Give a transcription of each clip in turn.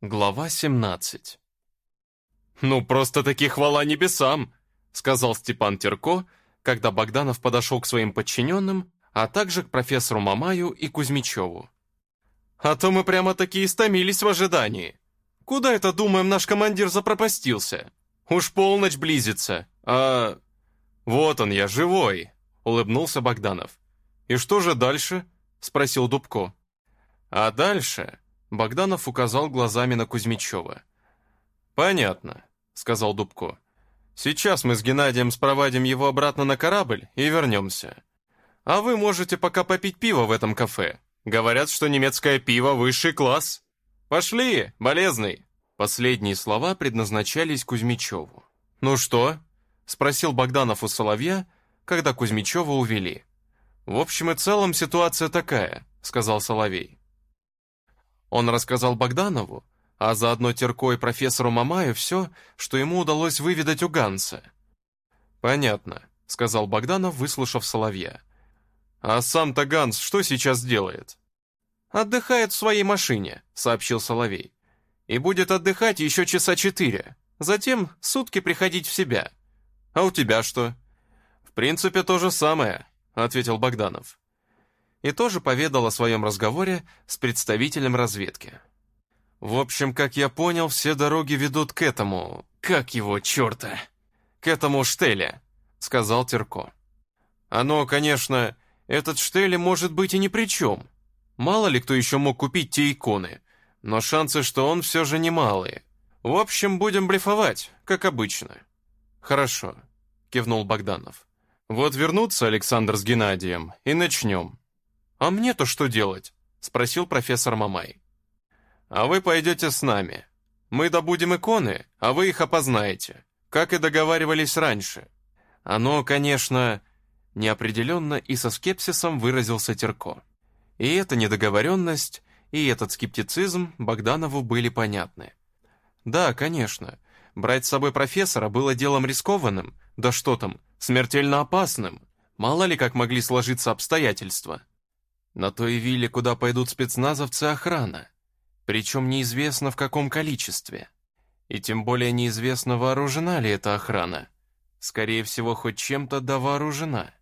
Глава 17 «Ну, просто-таки хвала небесам!» сказал Степан Терко, когда Богданов подошел к своим подчиненным, а также к профессору Мамаю и Кузьмичеву. «А то мы прямо-таки истомились в ожидании. Куда это, думаем, наш командир запропастился? Уж полночь близится, а...» «Вот он я, живой!» — улыбнулся Богданов. «И что же дальше?» — спросил Дубко. «А дальше...» Богданов указал глазами на Кузьмичева. «Понятно», — сказал Дубко. «Сейчас мы с Геннадием спровадим его обратно на корабль и вернемся. А вы можете пока попить пиво в этом кафе. Говорят, что немецкое пиво — высший класс. Пошли, болезный!» Последние слова предназначались Кузьмичеву. «Ну что?» — спросил Богданов у Соловья, когда Кузьмичева увели. «В общем и целом ситуация такая», — сказал Соловей. Он рассказал Богданову, а заодно Терко и профессору Мамаю все, что ему удалось выведать у Ганса. «Понятно», — сказал Богданов, выслушав Соловья. «А сам-то Ганс что сейчас делает?» «Отдыхает в своей машине», — сообщил Соловей. «И будет отдыхать еще часа четыре. Затем сутки приходить в себя. А у тебя что?» «В принципе, то же самое», — ответил Богданов и тоже поведал о своем разговоре с представителем разведки. «В общем, как я понял, все дороги ведут к этому... Как его, черта? К этому Штеле», — сказал Терко. «Оно, конечно, этот Штеле может быть и ни при чем. Мало ли кто еще мог купить те иконы, но шансы, что он все же немалые. В общем, будем блефовать, как обычно». «Хорошо», — кивнул Богданов. «Вот вернуться Александр с Геннадием, и начнем. «А мне-то что делать?» — спросил профессор Мамай. «А вы пойдете с нами. Мы добудем иконы, а вы их опознаете, как и договаривались раньше. Оно, конечно, неопределенно и со скепсисом выразился Терко. И эта недоговоренность, и этот скептицизм Богданову были понятны. Да, конечно, брать с собой профессора было делом рискованным, да что там, смертельно опасным. Мало ли как могли сложиться обстоятельства. На той вилле, куда пойдут спецназовцы, охрана. Причем неизвестно в каком количестве. И тем более неизвестно, вооружена ли эта охрана. Скорее всего, хоть чем-то да вооружена.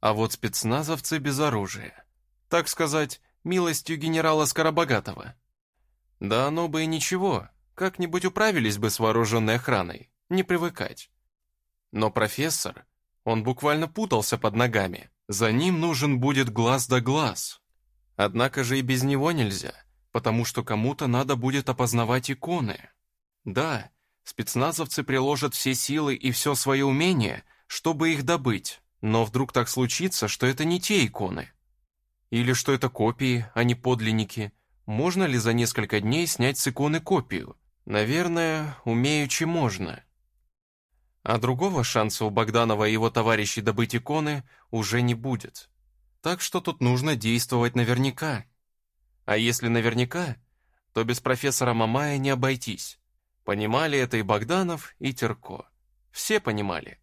А вот спецназовцы без оружия. Так сказать, милостью генерала Скоробогатого. Да оно бы и ничего, как-нибудь управились бы с вооруженной охраной, не привыкать. Но профессор, он буквально путался под ногами. За ним нужен будет глаз да глаз. Однако же и без него нельзя, потому что кому-то надо будет опознавать иконы. Да, спецназовцы приложат все силы и все свое умение, чтобы их добыть, но вдруг так случится, что это не те иконы. Или что это копии, а не подлинники. Можно ли за несколько дней снять с иконы копию? Наверное, умеючи можно. А другого шанса у Богданова и его товарищей добыть иконы уже не будет. Так что тут нужно действовать наверняка. А если наверняка, то без профессора Мамая не обойтись. Понимали это и Богданов, и Терко. Все понимали.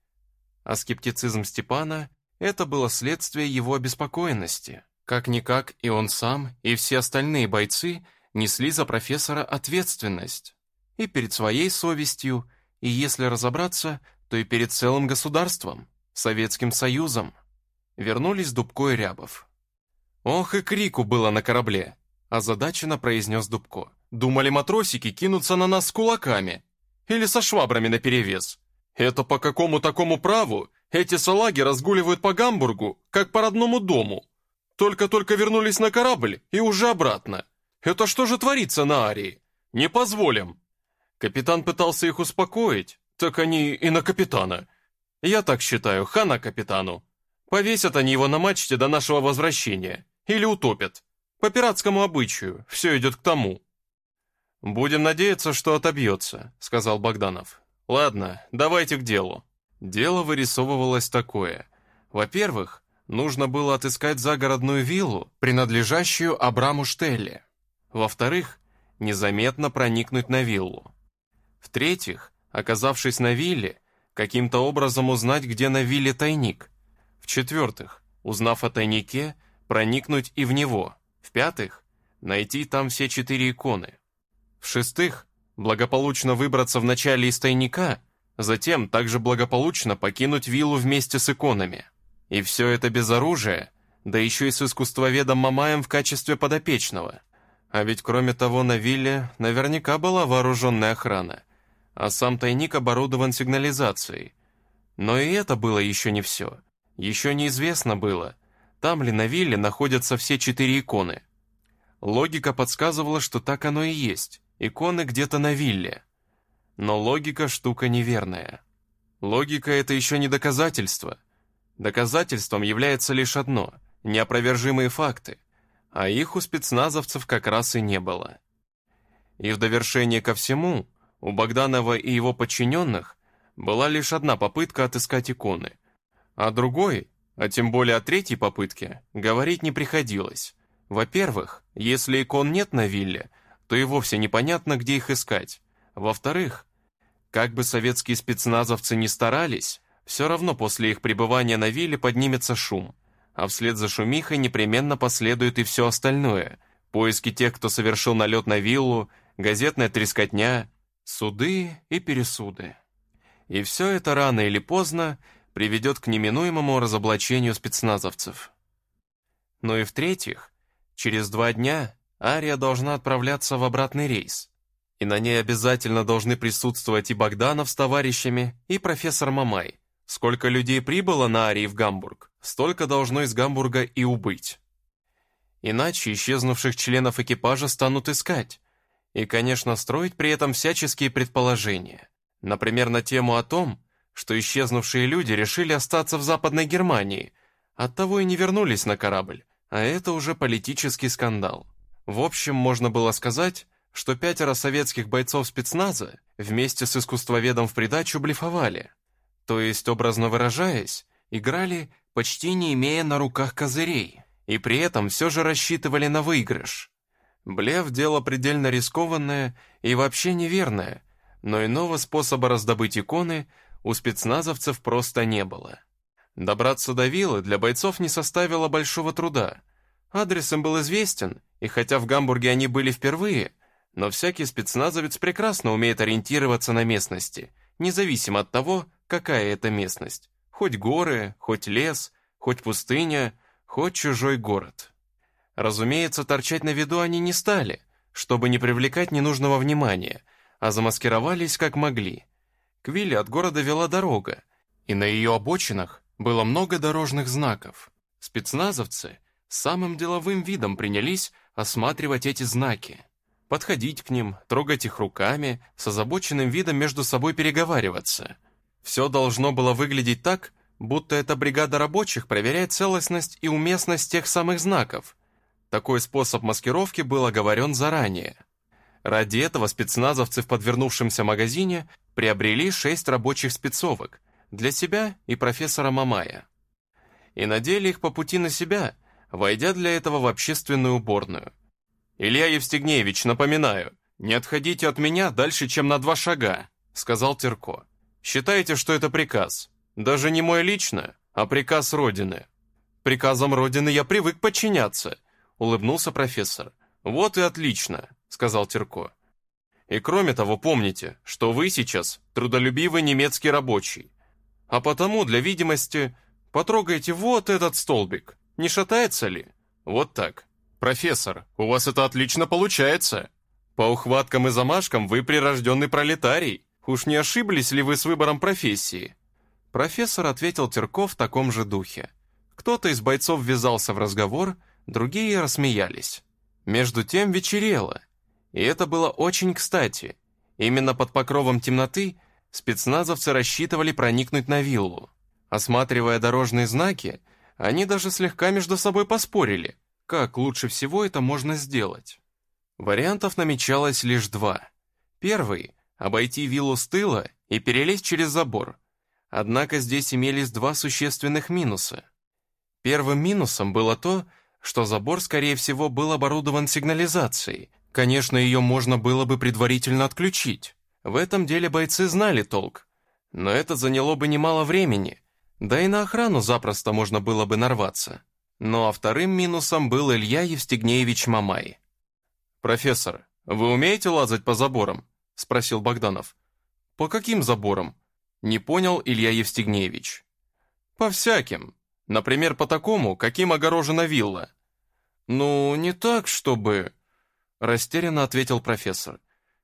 А скептицизм Степана – это было следствие его обеспокоенности. Как-никак и он сам, и все остальные бойцы несли за профессора ответственность. И перед своей совестью, и если разобраться, то и перед целым государством, Советским Союзом. Вернулись Дубко и Рябов. «Ох и крику было на корабле!» озадаченно произнес Дубко. «Думали матросики кинуться на нас с кулаками или со швабрами наперевес. Это по какому такому праву эти салаги разгуливают по Гамбургу, как по родному дому? Только-только вернулись на корабль и уже обратно. Это что же творится на Арии? Не позволим!» Капитан пытался их успокоить, так они и на капитана. Я так считаю, хана капитану. Повесят они его на мачте до нашего возвращения. Или утопят. По пиратскому обычаю, все идет к тому. «Будем надеяться, что отобьется», — сказал Богданов. «Ладно, давайте к делу». Дело вырисовывалось такое. Во-первых, нужно было отыскать загородную виллу, принадлежащую Абраму Штелле. Во-вторых, незаметно проникнуть на виллу. В-третьих, оказавшись на вилле, каким-то образом узнать, где на вилле тайник. В-четвертых, узнав о тайнике, проникнуть и в него. В-пятых, найти там все четыре иконы. В-шестых, благополучно выбраться вначале из тайника, затем также благополучно покинуть виллу вместе с иконами. И все это без оружия, да еще и с искусствоведом Мамаем в качестве подопечного. А ведь кроме того на вилле наверняка была вооруженная охрана, а сам тайник оборудован сигнализацией. Но и это было еще не все. Еще неизвестно было, там ли на вилле находятся все четыре иконы. Логика подсказывала, что так оно и есть. Иконы где-то на вилле. Но логика – штука неверная. Логика – это еще не доказательство. Доказательством является лишь одно – неопровержимые факты, а их у спецназовцев как раз и не было. И в довершение ко всему, у Богданова и его подчиненных была лишь одна попытка отыскать иконы, а другой, а тем более о третьей попытке, говорить не приходилось. Во-первых, если икон нет на вилле, то и вовсе непонятно, где их искать. Во-вторых, как бы советские спецназовцы ни старались, все равно после их пребывания на вилле поднимется шум, а вслед за шумихой непременно последует и все остальное. Поиски тех, кто совершил налет на виллу, газетная трескотня, суды и пересуды. И все это рано или поздно приведет к неминуемому разоблачению спецназовцев. Ну и в-третьих, через два дня Ария должна отправляться в обратный рейс, и на ней обязательно должны присутствовать и Богданов с товарищами, и профессор Мамай. Сколько людей прибыло на Арии в Гамбург, столько должно из Гамбурга и убыть. Иначе исчезнувших членов экипажа станут искать, и, конечно, строить при этом всяческие предположения. Например, на тему о том, что исчезнувшие люди решили остаться в Западной Германии, оттого и не вернулись на корабль, а это уже политический скандал. В общем, можно было сказать, что пятеро советских бойцов спецназа вместе с искусствоведом в придачу блефовали. То есть, образно выражаясь, играли, почти не имея на руках козырей, и при этом все же рассчитывали на выигрыш. Блеф – дело предельно рискованное и вообще неверное, но иного способа раздобыть иконы у спецназовцев просто не было. Добраться до виллы для бойцов не составило большого труда. Адрес им был известен, и хотя в Гамбурге они были впервые, но всякий спецназовец прекрасно умеет ориентироваться на местности, независимо от того, какая это местность. Хоть горы, хоть лес, хоть пустыня, хоть чужой город. Разумеется, торчать на виду они не стали, чтобы не привлекать ненужного внимания, а замаскировались как могли. К вилле от города вела дорога, и на ее обочинах было много дорожных знаков. Спецназовцы самым деловым видом принялись осматривать эти знаки подходить к ним, трогать их руками, с озабоченным видом между собой переговариваться. Все должно было выглядеть так, будто эта бригада рабочих проверяет целостность и уместность тех самых знаков. Такой способ маскировки был оговорен заранее. Ради этого спецназовцы в подвернувшемся магазине приобрели шесть рабочих спецовок для себя и профессора Мамая. И надели их по пути на себя, войдя для этого в общественную уборную. «Илья Евстигнеевич, напоминаю, не отходите от меня дальше, чем на два шага», сказал Терко. «Считайте, что это приказ. Даже не мой лично, а приказ Родины». «Приказом Родины я привык подчиняться», улыбнулся профессор. «Вот и отлично», сказал Терко. «И кроме того, помните, что вы сейчас трудолюбивый немецкий рабочий. А потому, для видимости, потрогайте вот этот столбик. Не шатается ли? Вот так. «Профессор, у вас это отлично получается. По ухваткам и замашкам вы прирожденный пролетарий. Уж не ошиблись ли вы с выбором профессии?» Профессор ответил Терков в таком же духе. Кто-то из бойцов ввязался в разговор, другие рассмеялись. Между тем вечерело, и это было очень кстати. Именно под покровом темноты спецназовцы рассчитывали проникнуть на виллу. Осматривая дорожные знаки, они даже слегка между собой поспорили – как лучше всего это можно сделать? Вариантов намечалось лишь два. Первый – обойти виллу с тыла и перелезть через забор. Однако здесь имелись два существенных минуса. Первым минусом было то, что забор, скорее всего, был оборудован сигнализацией. Конечно, ее можно было бы предварительно отключить. В этом деле бойцы знали толк. Но это заняло бы немало времени, да и на охрану запросто можно было бы нарваться. Ну а вторым минусом был Илья Евстигнеевич Мамай. «Профессор, «Вы умеете лазать по заборам?» — спросил Богданов. «По каким заборам?» — не понял Илья Евстигнеевич. «По всяким. Например, по такому, каким огорожена вилла». «Ну, не так, чтобы...» — растерянно ответил профессор.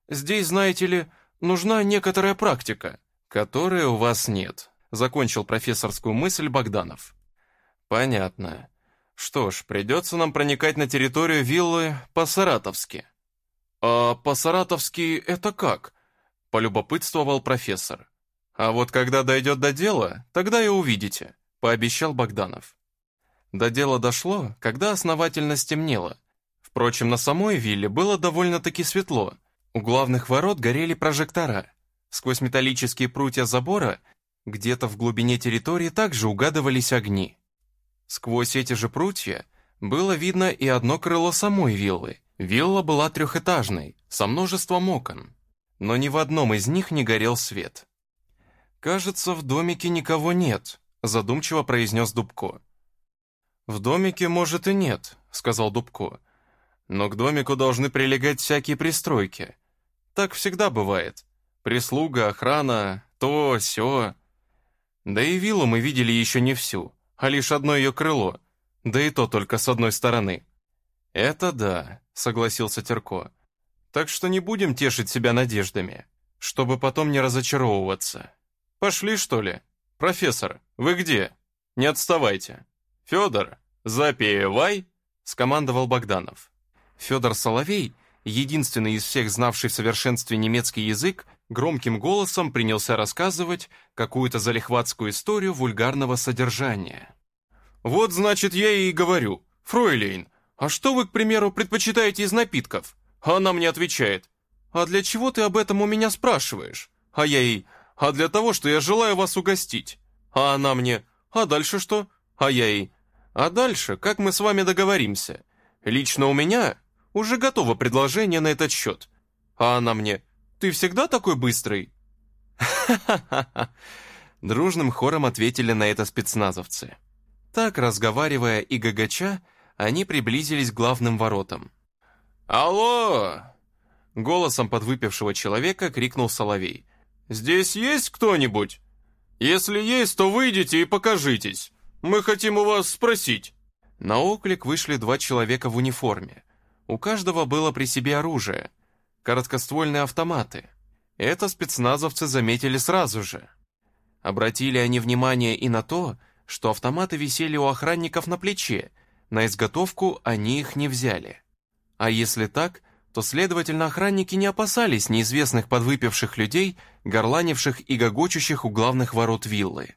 «Здесь, знаете ли, нужна некоторая практика, которой у вас нет», — закончил профессорскую мысль Богданов. «Понятно. Что ж, придется нам проникать на территорию виллы по-саратовски». «А по-саратовски это как?» — полюбопытствовал профессор. «А вот когда дойдет до дела, тогда и увидите», — пообещал Богданов. До дела дошло, когда основательно стемнело. Впрочем, на самой вилле было довольно-таки светло. У главных ворот горели прожектора. Сквозь металлические прутья забора где-то в глубине территории также угадывались огни. Сквозь эти же прутья было видно и одно крыло самой виллы. Вилла была трехэтажной, со множеством окон, но ни в одном из них не горел свет. «Кажется, в домике никого нет», — задумчиво произнес Дубко. «В домике, может, и нет», — сказал Дубко. «Но к домику должны прилегать всякие пристройки. Так всегда бывает. Прислуга, охрана, то, сё. Да и виллу мы видели еще не всю, а лишь одно ее крыло, да и то только с одной стороны». «Это да», — согласился Терко. «Так что не будем тешить себя надеждами, чтобы потом не разочаровываться. Пошли, что ли? Профессор, вы где? Не отставайте. Федор, запевай!» — скомандовал Богданов. Федор Соловей, единственный из всех знавший в совершенстве немецкий язык, громким голосом принялся рассказывать какую-то залихватскую историю вульгарного содержания. «Вот, значит, я и говорю, фройлейн, «А что вы, к примеру, предпочитаете из напитков?» А она мне отвечает, «А для чего ты об этом у меня спрашиваешь?» А я ей, «А для того, что я желаю вас угостить». А она мне, «А дальше что?» А я ей, «А дальше, как мы с вами договоримся? Лично у меня уже готово предложение на этот счет». А она мне, «Ты всегда такой быстрый?» «Ха-ха-ха!» Дружным хором ответили на это спецназовцы. Так, разговаривая и гагача, они приблизились к главным воротам. «Алло!» Голосом подвыпившего человека крикнул Соловей. «Здесь есть кто-нибудь? Если есть, то выйдите и покажитесь. Мы хотим у вас спросить». На оклик вышли два человека в униформе. У каждого было при себе оружие. Короткоствольные автоматы. Это спецназовцы заметили сразу же. Обратили они внимание и на то, что автоматы висели у охранников на плече, на изготовку они их не взяли. А если так, то, следовательно, охранники не опасались неизвестных подвыпивших людей, горланивших и гогочущих у главных ворот виллы.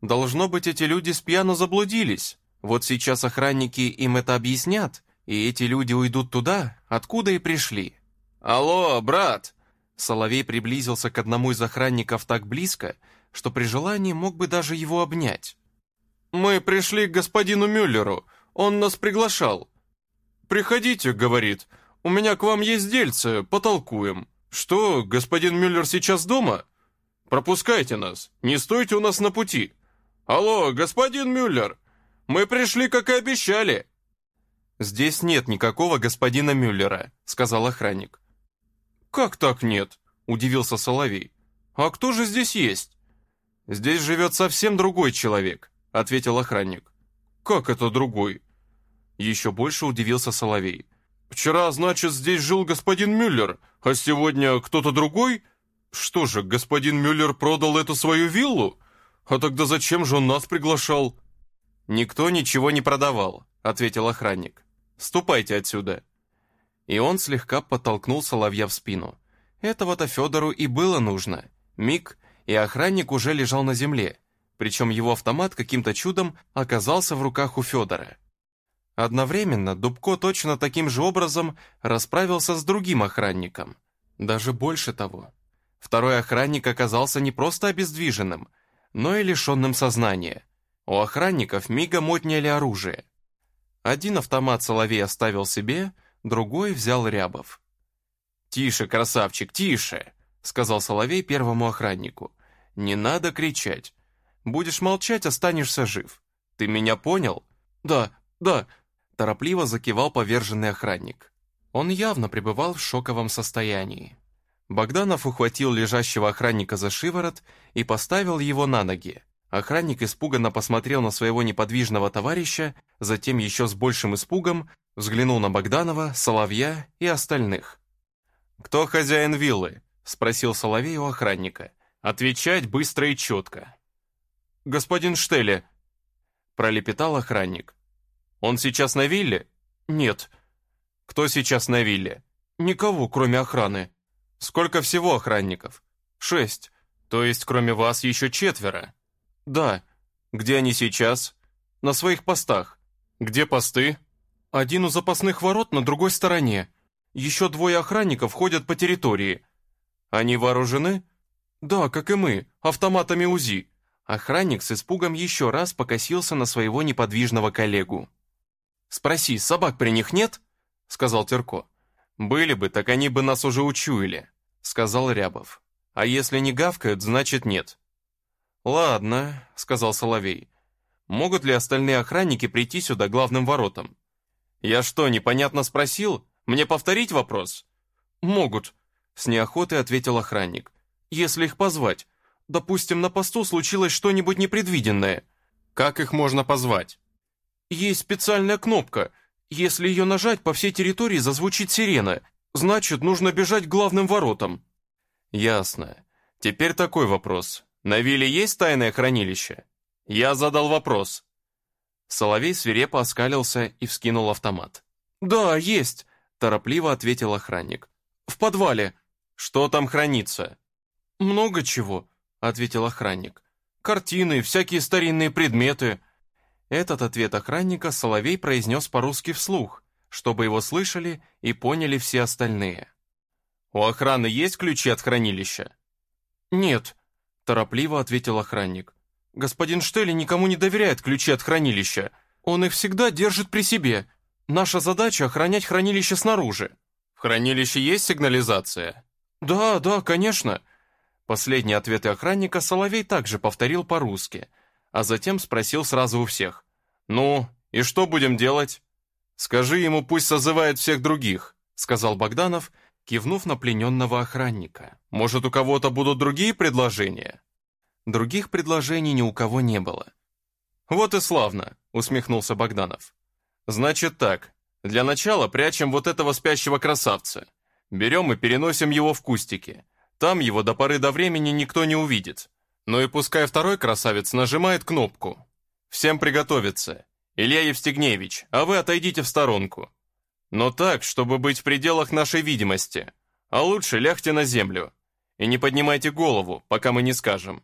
Должно быть, эти люди с пьяну заблудились. Вот сейчас охранники им это объяснят, и эти люди уйдут туда, откуда и пришли. «Алло, брат!» Соловей приблизился к одному из охранников так близко, что при желании мог бы даже его обнять. «Мы пришли к господину Мюллеру. Он нас приглашал. «Приходите», — говорит, — «у меня к вам есть дельце, потолкуем». «Что, господин Мюллер сейчас дома?» «Пропускайте нас, не стойте у нас на пути». «Алло, господин Мюллер, мы пришли, как и обещали». «Здесь нет никакого господина Мюллера», — сказал охранник. «Как так нет?» — удивился Соловей. «А кто же здесь есть?» «Здесь живет совсем другой человек», — ответил охранник. «Как это другой?» Еще больше удивился Соловей. «Вчера, значит, здесь жил господин Мюллер, а сегодня кто-то другой? Что же, господин Мюллер продал эту свою виллу? А тогда зачем же он нас приглашал?» «Никто ничего не продавал», — ответил охранник. «Ступайте отсюда». И он слегка подтолкнул Соловья в спину. Этого-то Федору и было нужно. Миг, и охранник уже лежал на земле, причем его автомат каким-то чудом оказался в руках у Федора. Одновременно Дубко точно таким же образом расправился с другим охранником. Даже больше того. Второй охранник оказался не просто обездвиженным, но и лишенным сознания. У охранников мигом отняли оружие. Один автомат Соловей оставил себе, другой взял Рябов. «Тише, красавчик, тише!» — сказал Соловей первому охраннику. «Не надо кричать. Будешь молчать, останешься жив. Ты меня понял?» «Да, да», Торопливо закивал поверженный охранник. Он явно пребывал в шоковом состоянии. Богданов ухватил лежащего охранника за шиворот и поставил его на ноги. Охранник испуганно посмотрел на своего неподвижного товарища, затем еще с большим испугом взглянул на Богданова, Соловья и остальных. «Кто хозяин виллы?» — спросил Соловей у охранника. «Отвечать быстро и четко». «Господин Штеле», — пролепетал охранник. «Он сейчас на вилле?» «Нет». «Кто сейчас на вилле?» «Никого, кроме охраны». «Сколько всего охранников?» «Шесть. То есть, кроме вас, еще четверо?» «Да». «Где они сейчас?» «На своих постах». «Где посты?» «Один у запасных ворот на другой стороне. Еще двое охранников ходят по территории». «Они вооружены?» «Да, как и мы, автоматами УЗИ». Охранник с испугом еще раз покосился на своего неподвижного коллегу. «Спроси, собак при них нет?» — сказал Терко. «Были бы, так они бы нас уже учуяли», — сказал Рябов. «А если не гавкают, значит нет». «Ладно», — сказал Соловей. «Могут ли остальные охранники прийти сюда главным воротам?» «Я что, непонятно спросил? Мне повторить вопрос?» «Могут», — с неохотой ответил охранник. «Если их позвать. Допустим, на посту случилось что-нибудь непредвиденное». «Как их можно позвать?» «Есть специальная кнопка. Если ее нажать, по всей территории зазвучит сирена. Значит, нужно бежать к главным воротам». «Ясно. Теперь такой вопрос. На вилле есть тайное хранилище? Я задал вопрос. Соловей свирепо оскалился и вскинул автомат. «Да, есть», — торопливо ответил охранник. «В подвале». «Что там хранится?» «Много чего», — ответил охранник. «Картины, всякие старинные предметы». Этот ответ охранника Соловей произнес по-русски вслух, чтобы его слышали и поняли все остальные. «У охраны есть ключи от хранилища?» «Нет», Торопливо ответил охранник. «Господин Штелли никому не доверяет ключи от хранилища. Он их всегда держит при себе. Наша задача — охранять хранилище снаружи». «В хранилище есть сигнализация?» «Да, да, конечно». Последние ответы охранника Соловей также повторил по-русски, а затем спросил сразу у всех. «Ну, и что будем делать?» «Скажи ему, пусть созывает всех других», — сказал Богданов, — кивнув на плененного охранника. «Может, у кого-то будут другие предложения?» Других предложений ни у кого не было. «Вот и славно», — усмехнулся Богданов. «Значит так, для начала прячем вот этого спящего красавца. Берем и переносим его в кустики. Там его до поры до времени никто не увидит. Ну и пускай второй красавец нажимает кнопку. Всем приготовиться. Илья Евстигневич, а вы отойдите в сторонку. Но так, чтобы быть в пределах нашей видимости. А лучше лягте на землю. И не поднимайте голову, пока мы не скажем».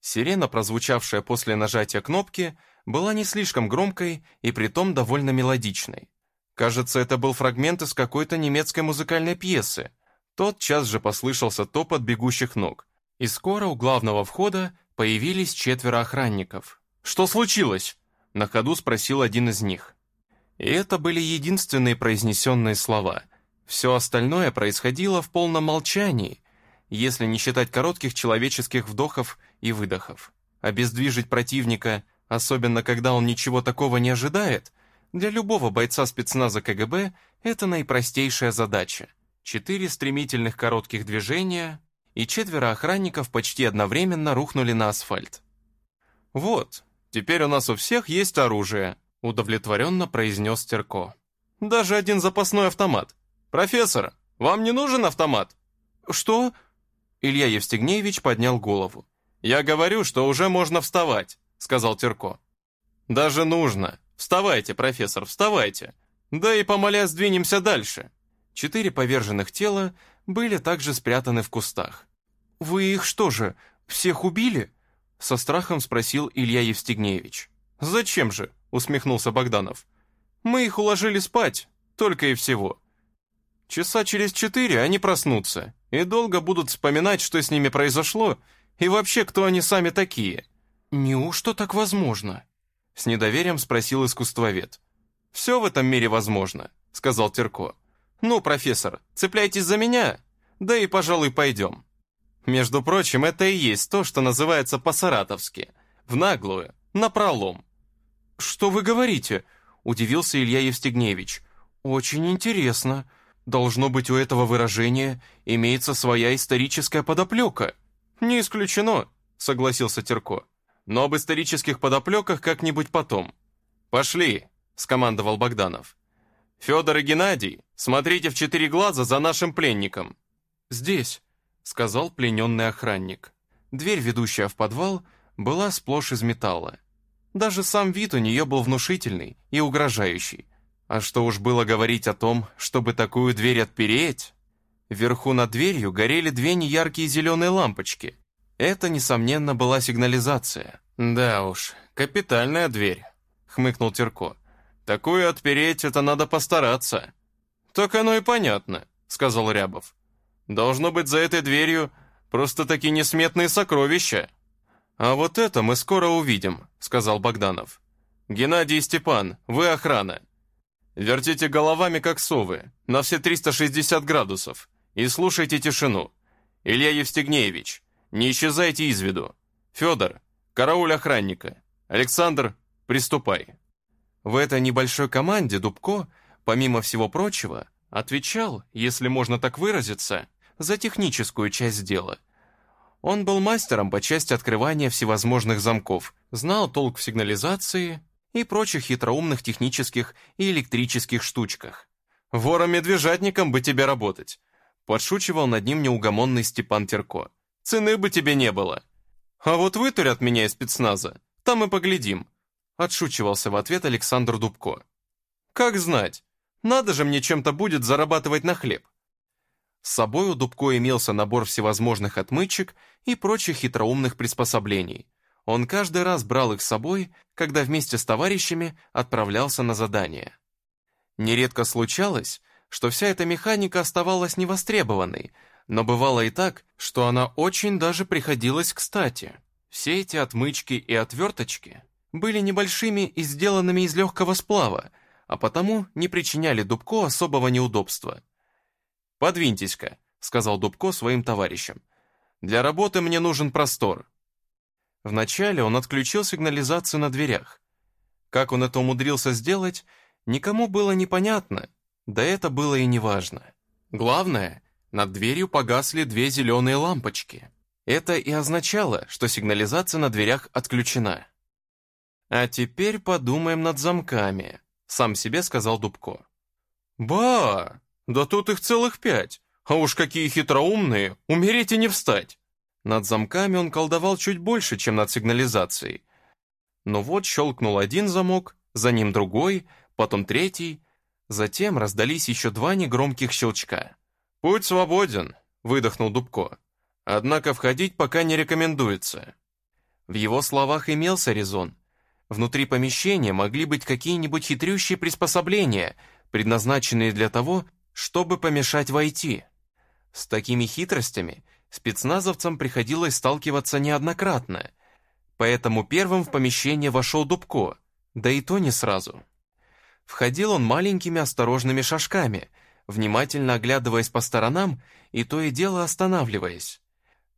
Сирена, прозвучавшая после нажатия кнопки, была не слишком громкой и притом довольно мелодичной. Кажется, это был фрагмент из какой-то немецкой музыкальной пьесы. Тот час же послышался топот бегущих ног, и скоро у главного входа появились четверо охранников. «Что случилось?» — на ходу спросил один из них. И это были единственные произнесенные слова. Все остальное происходило в полном молчании, если не считать коротких человеческих вдохов и выдохов. Обездвижить противника, особенно когда он ничего такого не ожидает, для любого бойца спецназа КГБ это наипростейшая задача. Четыре стремительных коротких движения, и четверо охранников почти одновременно рухнули на асфальт. «Вот, теперь у нас у всех есть оружие», удовлетворенно произнес Терко. «Даже один запасной автомат. Профессор, вам не нужен автомат?» «Что?» Илья Евстигнеевич поднял голову. «Я говорю, что уже можно вставать», — сказал Терко. «Даже нужно. Вставайте, профессор, вставайте. Да и помолясь двинемся дальше». Четыре поверженных тела были также спрятаны в кустах. «Вы их что же, всех убили?» Со страхом спросил Илья Евстигнеевич. «Зачем же? усмехнулся Богданов. «Мы их уложили спать, только и всего. Часа через четыре они проснутся и долго будут вспоминать, что с ними произошло, и вообще, кто они сами такие». «Неужто так возможно?» С недоверием спросил искусствовед. «Все в этом мире возможно», — сказал Терко. «Ну, профессор, цепляйтесь за меня, да и, пожалуй, пойдем». Между прочим, это и есть то, что называется по-саратовски. В наглую, напролом. «Что вы говорите?» – удивился Илья Евстигневич. «Очень интересно. Должно быть, у этого выражения имеется своя историческая подоплека. Не исключено, согласился Терко. Но об исторических подоплеках как-нибудь потом. Пошли, скомандовал Богданов. Федор и Геннадий, смотрите в четыре глаза за нашим пленником. Здесь, сказал плененный охранник. Дверь, ведущая в подвал, была сплошь из металла. Даже сам вид у нее был внушительный и угрожающий. А что уж было говорить о том, чтобы такую дверь отпереть? Вверху над дверью горели две неяркие зеленые лампочки. Это, несомненно, была сигнализация. «Да уж, капитальная дверь», — хмыкнул Терко. «Такую отпереть это надо постараться». «Так оно и понятно», — сказал Рябов. «Должно быть за этой дверью просто такие несметные сокровища». «А вот это мы скоро увидим», — сказал Богданов. «Геннадий и Степан, вы охрана. Вертите головами, как совы, на все 360 градусов, и слушайте тишину. Илья Евстигнеевич, не исчезайте из виду. Федор, карауль охранника. Александр, приступай». В этой небольшой команде Дубко, помимо всего прочего, отвечал, если можно так выразиться, за техническую часть дела – он был мастером по части открывания всевозможных замков, знал толк в сигнализации и прочих хитроумных технических и электрических штучках. «Вором-медвежатником бы тебе работать!» Подшучивал над ним неугомонный Степан Терко. «Цены бы тебе не было!» «А вот вытурят меня из спецназа, там и поглядим!» Отшучивался в ответ Александр Дубко. «Как знать, надо же мне чем-то будет зарабатывать на хлеб!» С собой у Дубко имелся набор всевозможных отмычек и прочих хитроумных приспособлений. Он каждый раз брал их с собой, когда вместе с товарищами отправлялся на задание. Нередко случалось, что вся эта механика оставалась невостребованной, но бывало и так, что она очень даже приходилась кстати. Все эти отмычки и отверточки были небольшими и сделанными из легкого сплава, а потому не причиняли Дубко особого неудобства. «Подвиньтесь-ка», — сказал Дубко своим товарищам. «Для работы мне нужен простор». Вначале он отключил сигнализацию на дверях. Как он это умудрился сделать, никому было непонятно, да это было и неважно. Главное, над дверью погасли две зеленые лампочки. Это и означало, что сигнализация на дверях отключена. «А теперь подумаем над замками», — сам себе сказал Дубко. «Ба! Да тут их целых пять. А уж какие хитроумные, умереть и не встать. Над замками он колдовал чуть больше, чем над сигнализацией. Но вот щелкнул один замок, за ним другой, потом третий. Затем раздались еще два негромких щелчка. «Путь свободен», — выдохнул Дубко. «Однако входить пока не рекомендуется». В его словах имелся резон. Внутри помещения могли быть какие-нибудь хитрющие приспособления, предназначенные для того, чтобы помешать войти. С такими хитростями спецназовцам приходилось сталкиваться неоднократно, поэтому первым в помещение вошел Дубко, да и то не сразу. Входил он маленькими осторожными шажками, внимательно оглядываясь по сторонам и то и дело останавливаясь.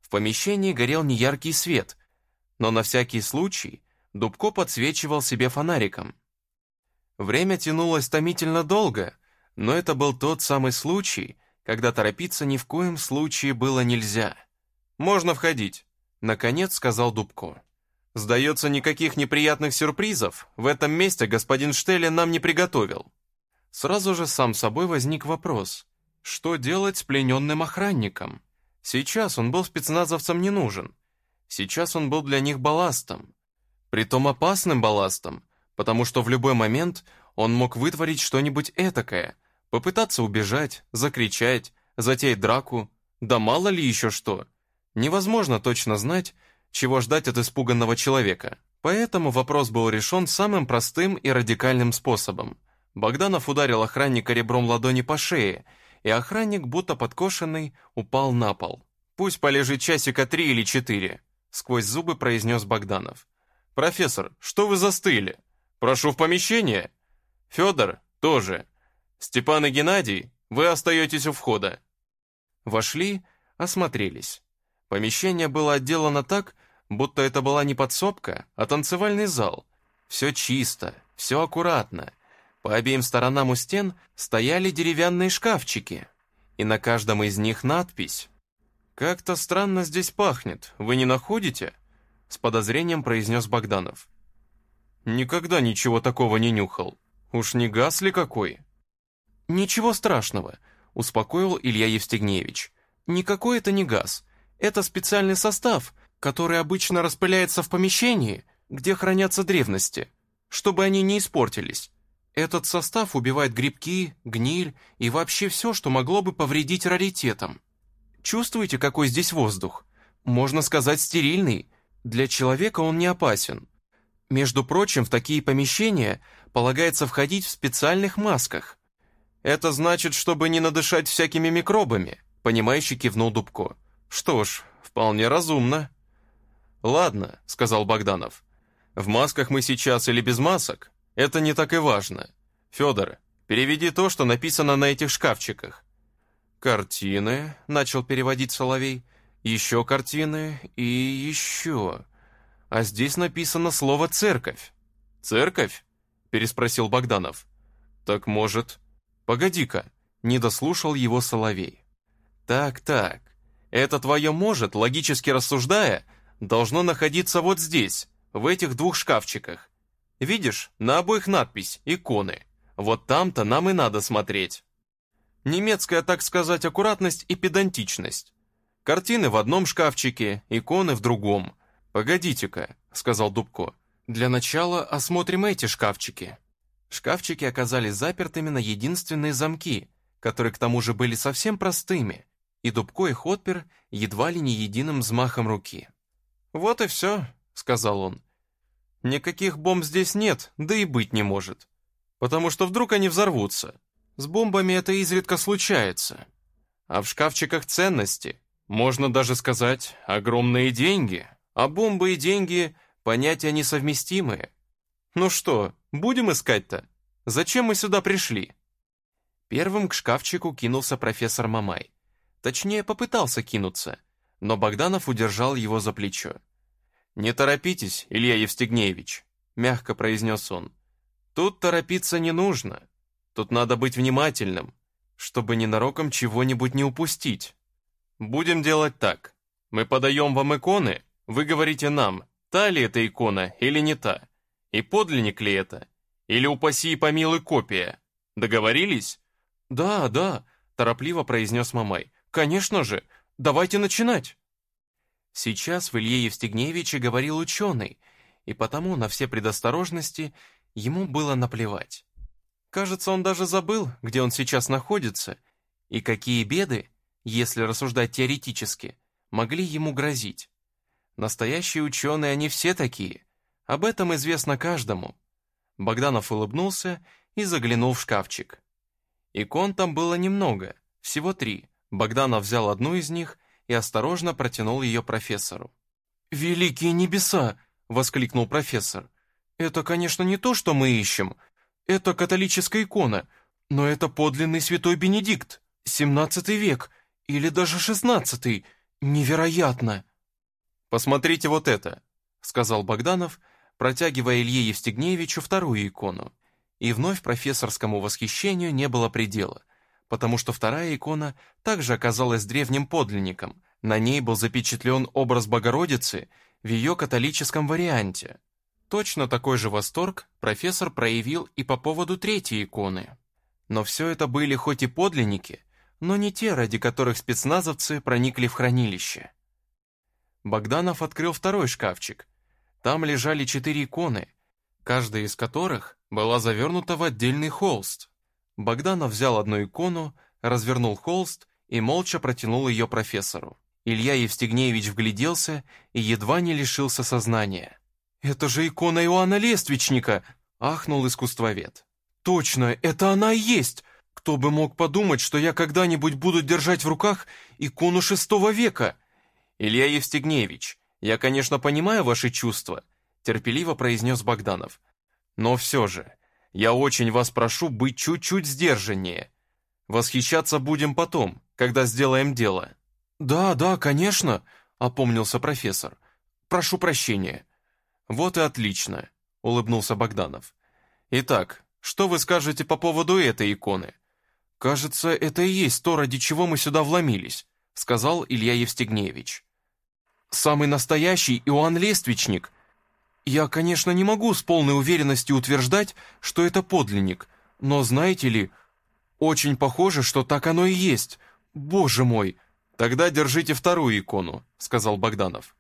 В помещении горел неяркий свет, но на всякий случай Дубко подсвечивал себе фонариком. Время тянулось томительно долго, но это был тот самый случай, когда торопиться ни в коем случае было нельзя. «Можно входить», — наконец сказал Дубко. «Сдается, никаких неприятных сюрпризов в этом месте господин Штеллин нам не приготовил». Сразу же сам собой возник вопрос, что делать с плененным охранником? Сейчас он был спецназовцам не нужен. Сейчас он был для них балластом. Притом опасным балластом, потому что в любой момент он мог вытворить что-нибудь этакое, Попытаться убежать, закричать, затеять драку, да мало ли еще что. Невозможно точно знать, чего ждать от испуганного человека. Поэтому вопрос был решен самым простым и радикальным способом. Богданов ударил охранника ребром ладони по шее, и охранник, будто подкошенный, упал на пол. «Пусть полежит часика три или четыре», — сквозь зубы произнес Богданов. «Профессор, что вы застыли? Прошу в помещение». «Федор, тоже. «Степан и Геннадий, вы остаетесь у входа». Вошли, осмотрелись. Помещение было отделано так, будто это была не подсобка, а танцевальный зал. Все чисто, все аккуратно. По обеим сторонам у стен стояли деревянные шкафчики, и на каждом из них надпись. «Как-то странно здесь пахнет, вы не находите?» С подозрением произнес Богданов. «Никогда ничего такого не нюхал. Уж не газ ли какой?» «Ничего страшного», — успокоил Илья Евстигнеевич. «Никакой это не газ. Это специальный состав, который обычно распыляется в помещении, где хранятся древности, чтобы они не испортились. Этот состав убивает грибки, гниль и вообще все, что могло бы повредить раритетам. Чувствуете, какой здесь воздух? Можно сказать, стерильный. Для человека он не опасен. Между прочим, в такие помещения полагается входить в специальных масках. Это значит, чтобы не надышать всякими микробами, понимающий кивнул Дубко. Что ж, вполне разумно. Ладно, сказал Богданов. В масках мы сейчас или без масок, это не так и важно. Федор, переведи то, что написано на этих шкафчиках. Картины, начал переводить Соловей. Еще картины и еще. А здесь написано слово «церковь». «Церковь?» – переспросил Богданов. «Так может...» «Погоди-ка», – не дослушал его Соловей. «Так-так, это твое «может», логически рассуждая, должно находиться вот здесь, в этих двух шкафчиках. Видишь, на обоих надпись «Иконы». Вот там-то нам и надо смотреть. Немецкая, так сказать, аккуратность и педантичность. Картины в одном шкафчике, иконы в другом. «Погодите-ка», — сказал Дубко. «Для начала осмотрим эти шкафчики». Шкафчики оказались запертыми на единственные замки, которые к тому же были совсем простыми, и Дубко их отпер едва ли не единым взмахом руки. «Вот и все», — сказал он. Никаких бомб здесь нет, да и быть не может. Потому что вдруг они взорвутся. С бомбами это изредка случается. А в шкафчиках ценности, можно даже сказать, огромные деньги. А бомбы и деньги – понятия несовместимые. Ну что, будем искать-то? Зачем мы сюда пришли? Первым к шкафчику кинулся профессор Мамай. Точнее, попытался кинуться, но Богданов удержал его за плечо. «Не торопитесь, Илья Евстигнеевич», — мягко произнес он. «Тут торопиться не нужно. Тут надо быть внимательным, чтобы ненароком чего-нибудь не упустить. Будем делать так. Мы подаем вам иконы, вы говорите нам, та ли это икона или не та, и подлинник ли это, или упаси и помилуй копия. Договорились?» «Да, да», — торопливо произнес Мамай. «Конечно же, давайте начинать». Сейчас в Илье Евстигнеевиче говорил ученый, и потому на все предосторожности ему было наплевать. Кажется, он даже забыл, где он сейчас находится, и какие беды, если рассуждать теоретически, могли ему грозить. Настоящие ученые они все такие, об этом известно каждому. Богданов улыбнулся и заглянул в шкафчик. Икон там было немного, всего три. Богданов взял одну из них и осторожно протянул ее профессору. «Великие небеса!» — воскликнул профессор. «Это, конечно, не то, что мы ищем. Это католическая икона, но это подлинный святой Бенедикт, семнадцатый век, или даже шестнадцатый. Невероятно!» «Посмотрите вот это», — сказал Богданов, протягивая Илье Евстигнеевичу вторую икону. И вновь профессорскому восхищению не было предела потому что вторая икона также оказалась древним подлинником. На ней был запечатлен образ Богородицы в ее католическом варианте. Точно такой же восторг профессор проявил и по поводу третьей иконы. Но все это были хоть и подлинники, но не те, ради которых спецназовцы проникли в хранилище. Богданов открыл второй шкафчик. Там лежали четыре иконы, каждая из которых была завернута в отдельный холст. Богданов взял одну икону, развернул холст и молча протянул ее профессору. Илья Евстигнеевич вгляделся и едва не лишился сознания. «Это же икона Иоанна Лествичника!» — ахнул искусствовед. «Точно, это она и есть! Кто бы мог подумать, что я когда-нибудь буду держать в руках икону шестого века?» «Илья Евстигнеевич, я, конечно, понимаю ваши чувства», — терпеливо произнес Богданов. «Но все же, я очень вас прошу быть чуть-чуть сдержаннее. Восхищаться будем потом, когда сделаем дело». «Да, да, конечно», — опомнился профессор. «Прошу прощения». «Вот и отлично», — улыбнулся Богданов. «Итак, Что вы скажете по поводу этой иконы?» «Кажется, это и есть то, ради чего мы сюда вломились», сказал Илья Евстигнеевич. «Самый настоящий Иоанн Лествичник. Я, конечно, не могу с полной уверенностью утверждать, что это подлинник, но, знаете ли, очень похоже, что так оно и есть. Боже мой!» «Тогда держите вторую икону», — сказал Богданов.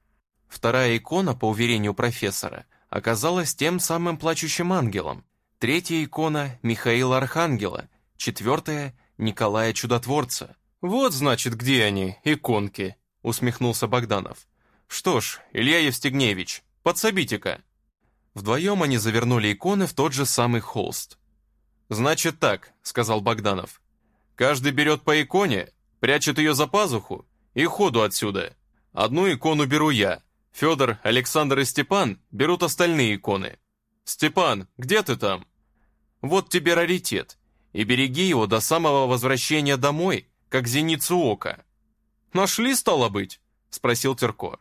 Вторая икона, по уверению профессора, оказалась тем самым плачущим ангелом. Третья икона — Михаила Архангела, четвертая — Николая Чудотворца. «Вот, значит, где они, иконки», — усмехнулся Богданов. «Что ж, Илья Евстигневич, подсобите-ка». Вдвоем они завернули иконы в тот же самый холст. «Значит так», — сказал Богданов. «Каждый берет по иконе, прячет ее за пазуху и ходу отсюда. Одну икону беру я. Федор, Александр и Степан берут остальные иконы. Степан, где ты там? Вот тебе раритет. И береги его до самого возвращения домой, как зеницу ока. Нашли, стало быть? Спросил Терко.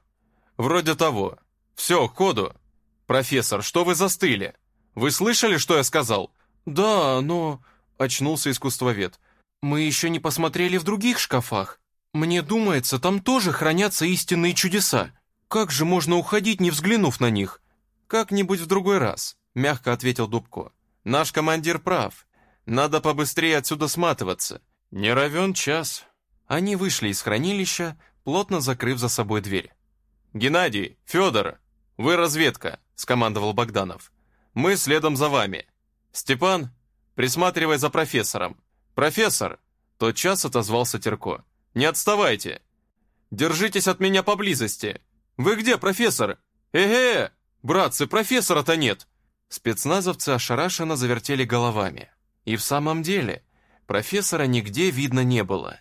Вроде того. Все, ходу. Профессор, что вы застыли? Вы слышали, что я сказал? Да, но... Очнулся искусствовед. Мы еще не посмотрели в других шкафах. Мне думается, там тоже хранятся истинные чудеса. Как же можно уходить, не взглянув на них? Как-нибудь в другой раз, мягко ответил Дубко. Наш командир прав. Надо побыстрее отсюда сматываться. Не равен час. Они вышли из хранилища, плотно закрыв за собой дверь. «Геннадий, Федор, вы разведка», — скомандовал Богданов. «Мы следом за вами. Степан, присматривай за профессором. «Профессор!» — тотчас отозвался Терко. «Не отставайте! Держитесь от меня поблизости! Вы где, профессор? Эге! Братцы, профессора-то нет!» Спецназовцы ошарашенно завертели головами. И в самом деле, профессора нигде видно не было.